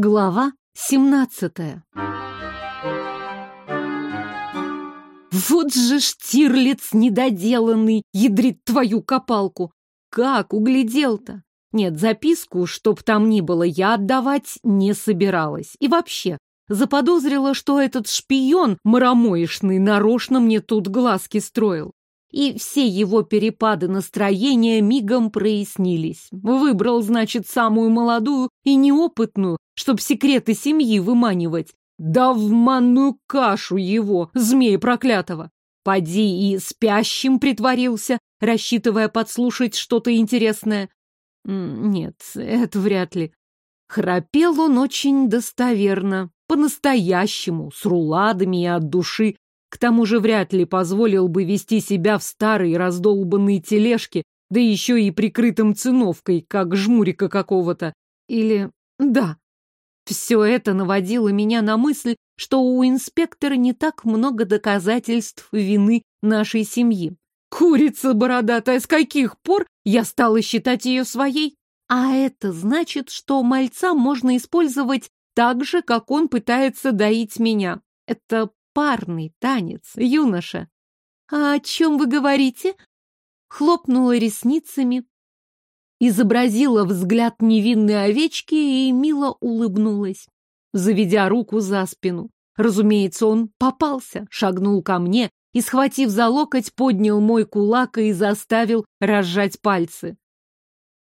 Глава семнадцатая Вот же штирлиц недоделанный, ядрит твою копалку! Как углядел-то? Нет, записку, чтоб там ни было, я отдавать не собиралась. И вообще, заподозрила, что этот шпион маромоишный нарочно мне тут глазки строил. И все его перепады настроения мигом прояснились. Выбрал, значит, самую молодую и неопытную, чтоб секреты семьи выманивать. Да в манную кашу его, змея проклятого! Поди и спящим притворился, рассчитывая подслушать что-то интересное. Нет, это вряд ли. Храпел он очень достоверно, по-настоящему, с руладами и от души. К тому же вряд ли позволил бы вести себя в старой раздолбанной тележке, да еще и прикрытым циновкой, как жмурика какого-то. Или... да. Все это наводило меня на мысль, что у инспектора не так много доказательств вины нашей семьи. Курица бородатая, с каких пор я стала считать ее своей? А это значит, что мальца можно использовать так же, как он пытается доить меня. Это парный танец, юноша. А о чем вы говорите? Хлопнула ресницами, изобразила взгляд невинной овечки и мило улыбнулась, заведя руку за спину. Разумеется, он попался, шагнул ко мне и, схватив за локоть, поднял мой кулак и заставил разжать пальцы.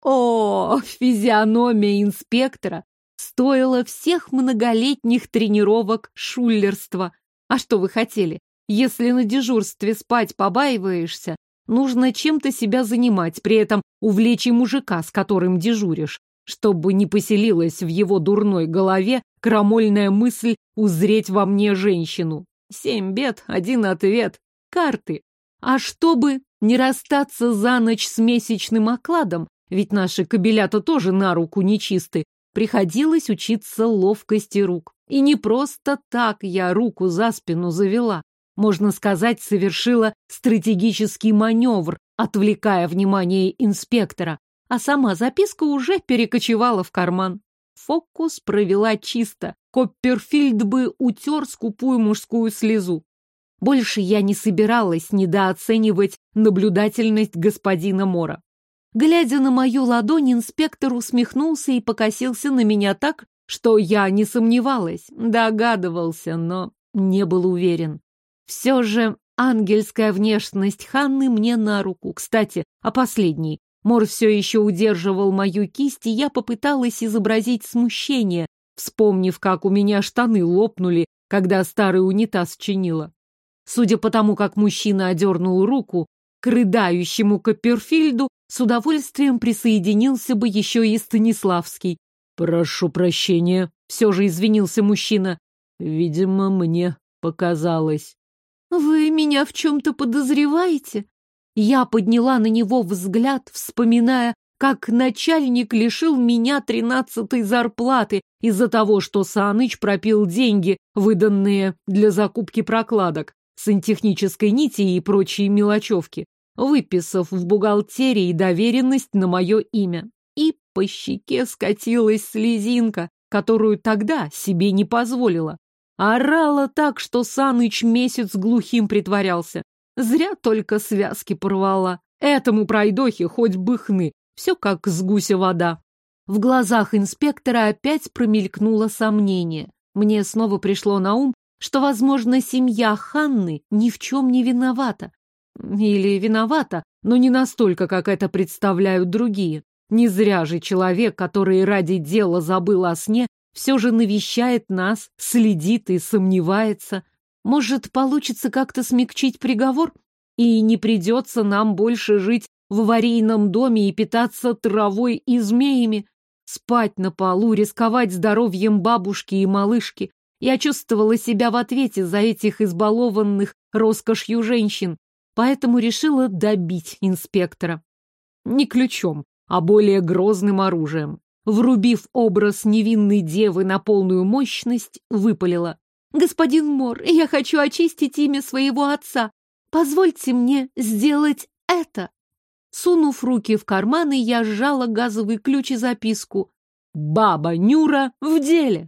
О, физиономия инспектора стоила всех многолетних тренировок шулерства. А что вы хотели? Если на дежурстве спать побаиваешься, нужно чем-то себя занимать, при этом увлечь и мужика, с которым дежуришь, чтобы не поселилась в его дурной голове крамольная мысль узреть во мне женщину. Семь бед, один ответ. Карты. А чтобы не расстаться за ночь с месячным окладом, ведь наши кабелята тоже на руку нечисты, приходилось учиться ловкости рук. И не просто так я руку за спину завела. Можно сказать, совершила стратегический маневр, отвлекая внимание инспектора, а сама записка уже перекочевала в карман. Фокус провела чисто. Копперфильд бы утер скупую мужскую слезу. Больше я не собиралась недооценивать наблюдательность господина Мора. Глядя на мою ладонь, инспектор усмехнулся и покосился на меня так, что я не сомневалась, догадывался, но не был уверен. Все же ангельская внешность Ханны мне на руку. Кстати, о последней. Мор все еще удерживал мою кисть, и я попыталась изобразить смущение, вспомнив, как у меня штаны лопнули, когда старый унитаз чинила. Судя по тому, как мужчина одернул руку, к рыдающему Копперфильду с удовольствием присоединился бы еще и Станиславский. «Прошу прощения», — все же извинился мужчина. «Видимо, мне показалось». «Вы меня в чем-то подозреваете?» Я подняла на него взгляд, вспоминая, как начальник лишил меня тринадцатой зарплаты из-за того, что Саныч пропил деньги, выданные для закупки прокладок, сантехнической нити и прочие мелочевки, выписав в бухгалтерии доверенность на мое имя. И по щеке скатилась слезинка, которую тогда себе не позволила. Орала так, что Саныч месяц глухим притворялся. Зря только связки порвала. Этому пройдохе хоть бы хны. Все как с гуся вода. В глазах инспектора опять промелькнуло сомнение. Мне снова пришло на ум, что, возможно, семья Ханны ни в чем не виновата. Или виновата, но не настолько, как это представляют другие. Не зря же человек, который ради дела забыл о сне, все же навещает нас, следит и сомневается. Может, получится как-то смягчить приговор? И не придется нам больше жить в аварийном доме и питаться травой и змеями? Спать на полу, рисковать здоровьем бабушки и малышки. Я чувствовала себя в ответе за этих избалованных роскошью женщин, поэтому решила добить инспектора. Не ключом, а более грозным оружием. Врубив образ невинной девы на полную мощность, выпалила. «Господин Мор, я хочу очистить имя своего отца. Позвольте мне сделать это!» Сунув руки в карманы, я сжала газовый ключ и записку. «Баба Нюра в деле!»